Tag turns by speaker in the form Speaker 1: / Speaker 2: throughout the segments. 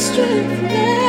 Speaker 1: strength left.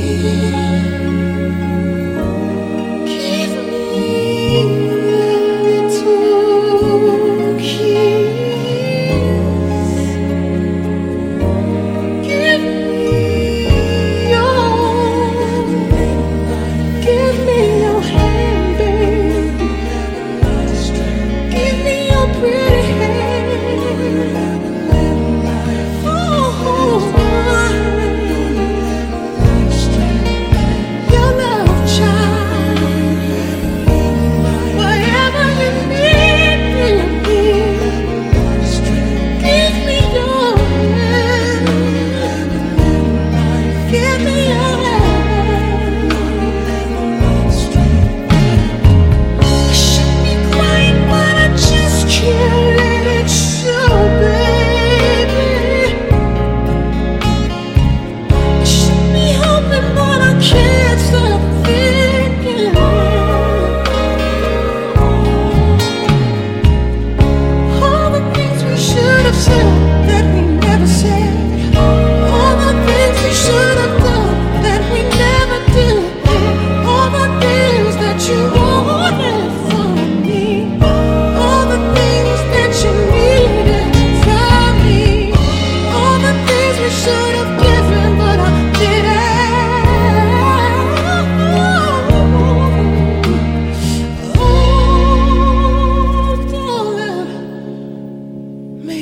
Speaker 1: You.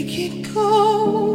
Speaker 1: make it go.